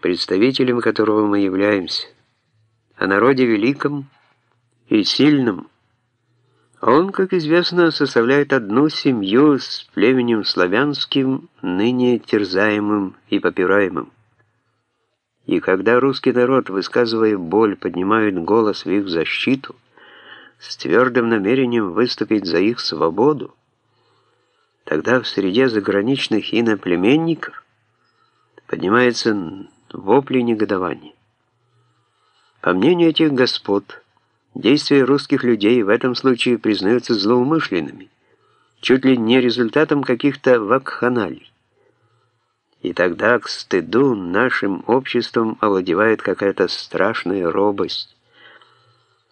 представителем которого мы являемся, о народе великом и сильном. Он, как известно, составляет одну семью с племенем славянским, ныне терзаемым и попираемым. И когда русский народ, высказывая боль, поднимает голос в их защиту, с твердым намерением выступить за их свободу, тогда в среде заграничных иноплеменников поднимается вопли негодования. По мнению этих господ, действия русских людей в этом случае признаются злоумышленными, чуть ли не результатом каких-то вакханалий. И тогда к стыду нашим обществом овладевает какая-то страшная робость.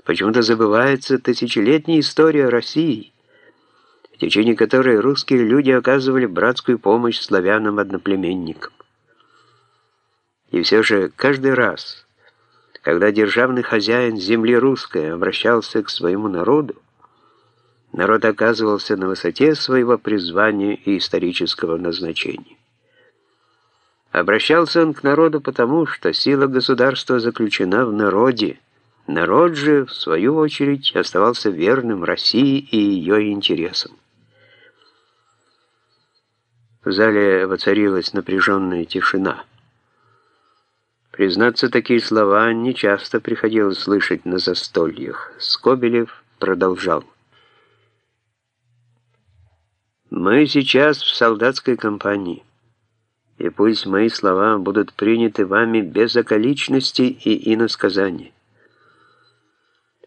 Почему-то забывается тысячелетняя история России, в течение которой русские люди оказывали братскую помощь славянам-одноплеменникам. И все же каждый раз, когда державный хозяин земли русской обращался к своему народу, народ оказывался на высоте своего призвания и исторического назначения. Обращался он к народу потому, что сила государства заключена в народе. Народ же, в свою очередь, оставался верным России и ее интересам. В зале воцарилась напряженная тишина. Признаться, такие слова нечасто приходилось слышать на застольях. Скобелев продолжал. «Мы сейчас в солдатской компании и пусть мои слова будут приняты вами без околичностей и иносказаний.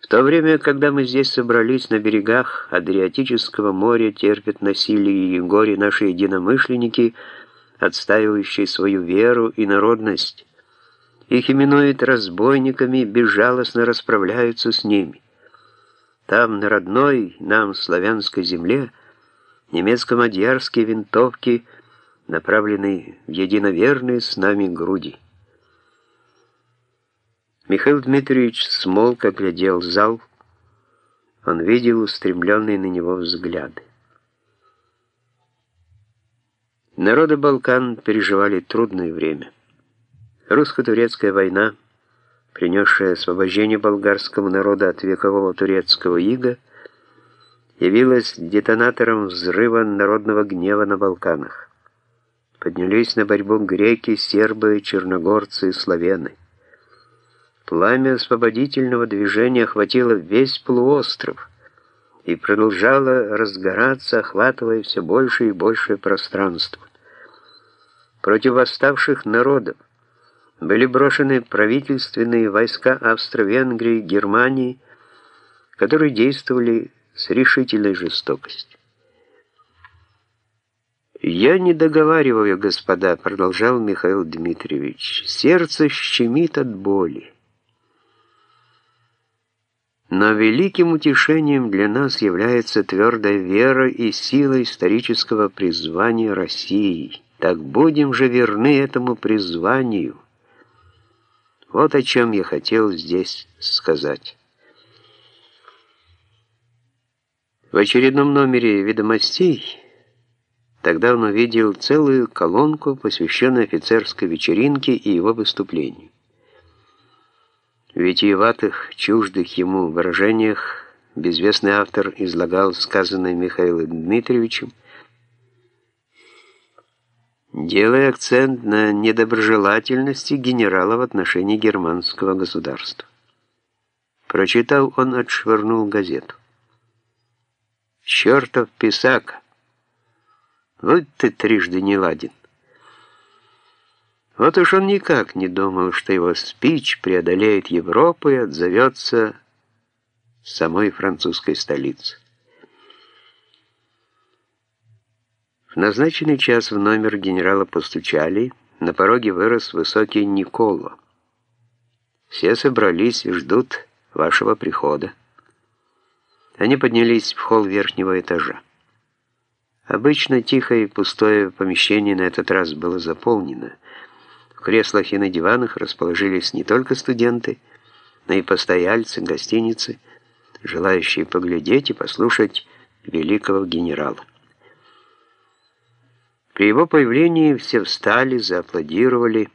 В то время, когда мы здесь собрались на берегах Адриатического моря, терпят насилие и горе наши единомышленники, отстаивающие свою веру и народность. Их именуют разбойниками, безжалостно расправляются с ними. Там, на родной нам славянской земле, немецко-мадьярские винтовки – направленный в единоверные с нами груди. Михаил Дмитриевич смолк оглядел зал. Он видел устремленные на него взгляды. Народы Балкан переживали трудное время. Русско-турецкая война, принесшая освобождение болгарскому народу от векового турецкого ига, явилась детонатором взрыва народного гнева на Балканах поднялись на борьбу греки, сербы, черногорцы и славяны. Пламя освободительного движения охватило весь полуостров и продолжало разгораться, охватывая все больше и большее пространство. Против восставших народов были брошены правительственные войска Австро-Венгрии, Германии, которые действовали с решительной жестокостью. «Я не договариваю, господа», — продолжал Михаил Дмитриевич. «Сердце щемит от боли». Но великим утешением для нас является твердая вера и сила исторического призвания России. Так будем же верны этому призванию. Вот о чем я хотел здесь сказать. В очередном номере «Ведомостей» Тогда он увидел целую колонку, посвященную офицерской вечеринке и его выступлению. В витиеватых, чуждых ему выражениях безвестный автор излагал сказанное Михаилом Дмитриевичем, делая акцент на недоброжелательности генерала в отношении германского государства. Прочитав, он отшвырнул газету. «Чертов писак!» Вот ты трижды не ладен. Вот уж он никак не думал, что его спич преодолеет Европу и отзовется самой французской столице. В назначенный час в номер генерала постучали, на пороге вырос высокий Николо. Все собрались и ждут вашего прихода. Они поднялись в холл верхнего этажа. Обычно тихое и пустое помещение на этот раз было заполнено. В креслах и на диванах расположились не только студенты, но и постояльцы гостиницы, желающие поглядеть и послушать великого генерала. При его появлении все встали, зааплодировали,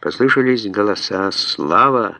Послышались голоса «Слава!»